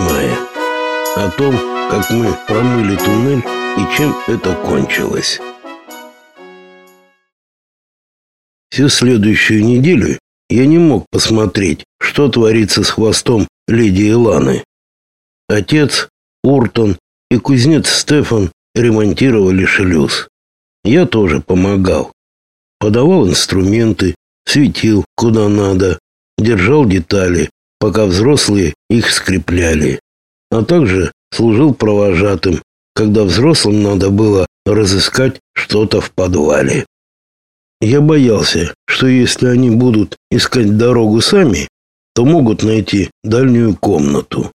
мая. О том, как мы промыли туннель и чем это кончилось. Всю следующую неделю я не мог посмотреть, что творится с хвостом леди Иланы. Отец, Уртон и кузнец Стефан ремонтировали шлюз. Я тоже помогал. Подавал инструменты, светил куда надо, держал детали, пока взрослые их скрепляли. А также служил провожатым, когда взрослым надо было разыскать что-то в подвале. Я боялся, что если они будут искать дорогу сами, то могут найти дальнюю комнату.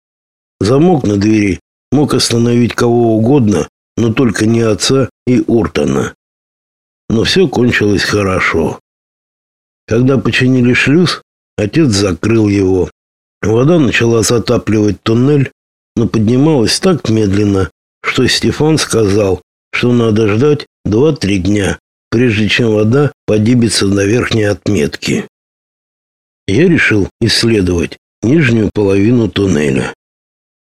Замок на двери мог остановить кого угодно, но только не отца и Уртона. Но все кончилось хорошо. Когда починили шлюз, отец закрыл его. Вода начала затапливать туннель, но поднималась так медленно, что Стефан сказал, что надо ждать 2-3 дня, прежде чем вода поднимется на верхней отметке. Я решил исследовать нижнюю половину туннеля.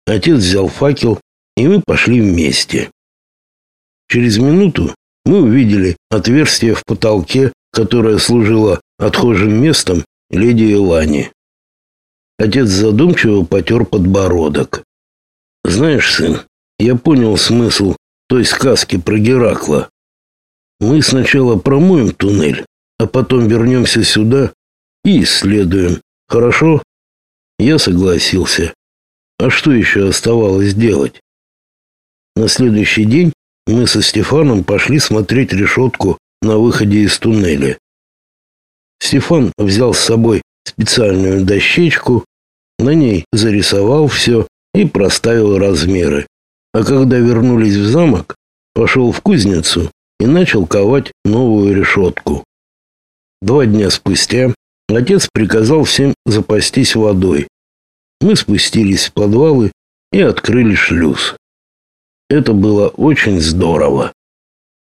Отец взял факел, и мы пошли вместе. Через минуту мы увидели отверстие в потолке, которое служило отхожим местом леди Илани. Отец задумчиво потер подбородок. Знаешь, сын, я понял смысл той сказки про Геракла. Мы сначала промоем туннель, а потом вернемся сюда и исследуем. Хорошо? Я согласился. А что еще оставалось делать? На следующий день мы со Стефаном пошли смотреть решетку на выходе из туннеля. Стефан взял с собой специальную дощечку, на ней зарисовал все и проставил размеры. А когда вернулись в замок, пошел в кузницу и начал ковать новую решетку. Два дня спустя отец приказал всем запастись водой. Мы спустились в подвалы и открыли шлюз. Это было очень здорово.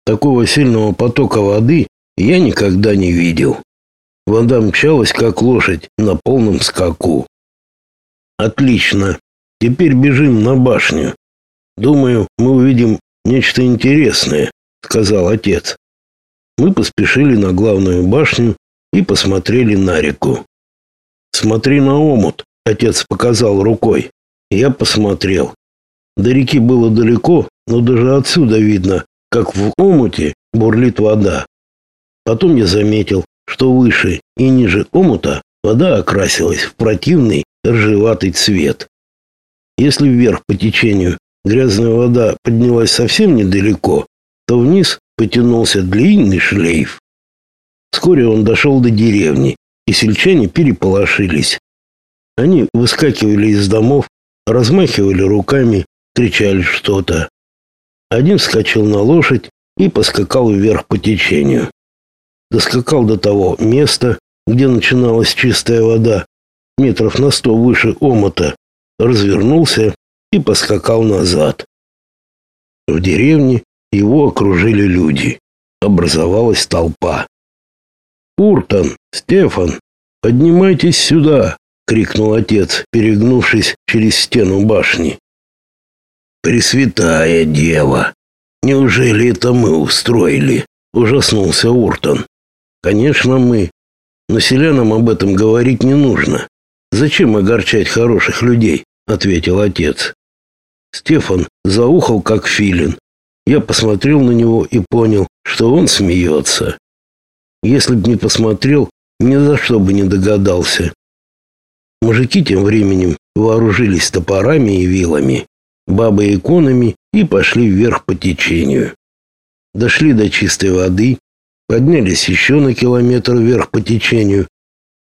Такого сильного потока воды я никогда не видел. Вода мчалась, как лошадь, на полном скаку. Отлично. Теперь бежим на башню. Думаю, мы увидим нечто интересное сказал отец. Мы поспешили на главную башню и посмотрели на реку. Смотри на омут, отец показал рукой. Я посмотрел. До реки было далеко, но даже отсюда видно, как в омуте бурлит вода. Потом я заметил, что выше и ниже омута вода окрасилась в противный ржеватый цвет. Если вверх по течению грязная вода поднялась совсем недалеко, то вниз потянулся длинный шлейф. Вскоре он дошел до деревни, и сельчане переполошились. Они выскакивали из домов, размахивали руками, кричали что-то. Один вскочил на лошадь и поскакал вверх по течению. Доскакал до того места, где начиналась чистая вода, метров на сто выше омота, развернулся и поскакал назад. В деревне его окружили люди. Образовалась толпа. «Уртон! Стефан! Поднимайтесь сюда!» — крикнул отец, перегнувшись через стену башни. «Пресвятая дева! Неужели это мы устроили?» — ужаснулся Уртон. «Конечно, мы. Но селянам об этом говорить не нужно. Зачем огорчать хороших людей?» — ответил отец. Стефан заухал, как филин. Я посмотрел на него и понял, что он смеется. Если б не посмотрел, ни за что бы не догадался. Мужики тем временем вооружились топорами и вилами, бабы иконами и пошли вверх по течению. Дошли до чистой воды, поднялись еще на километр вверх по течению,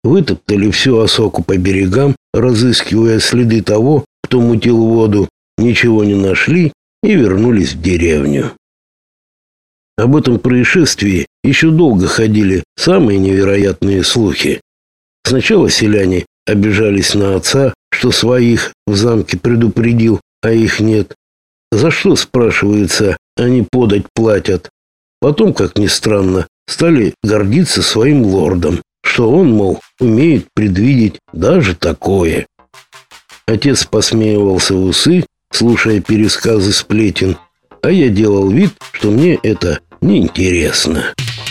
вытоптали всю осоку по берегам, разыскивая следы того, кто мутил воду, ничего не нашли и вернулись в деревню. Об этом происшествии еще долго ходили самые невероятные слухи. Сначала селяне обижались на отца, что своих в замке предупредил, а их нет. За что, спрашивается, они подать платят? Потом, как ни странно, стали гордиться своим лордом, что он, мол, умеет предвидеть даже такое. Отец посмеивался в усы слушая пересказы сплетен. а я делал вид, что мне это неинтересно. интересно.